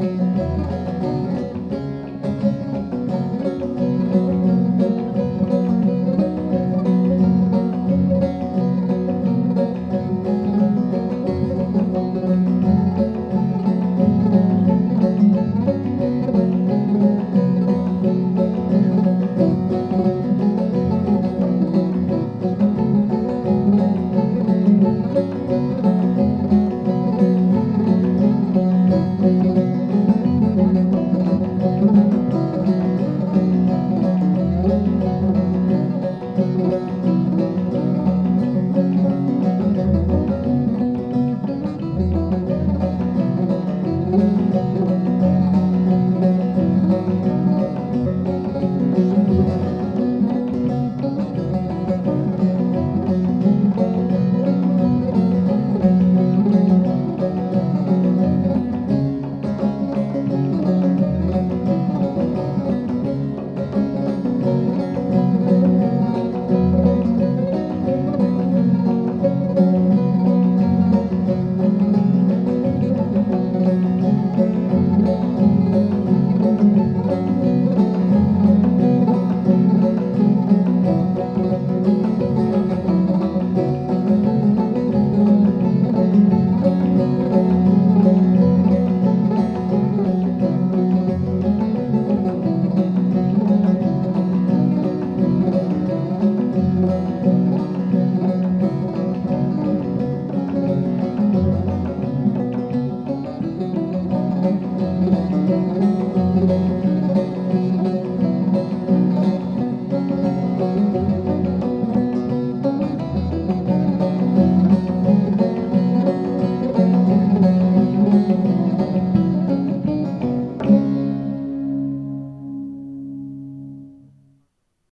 えっ? Música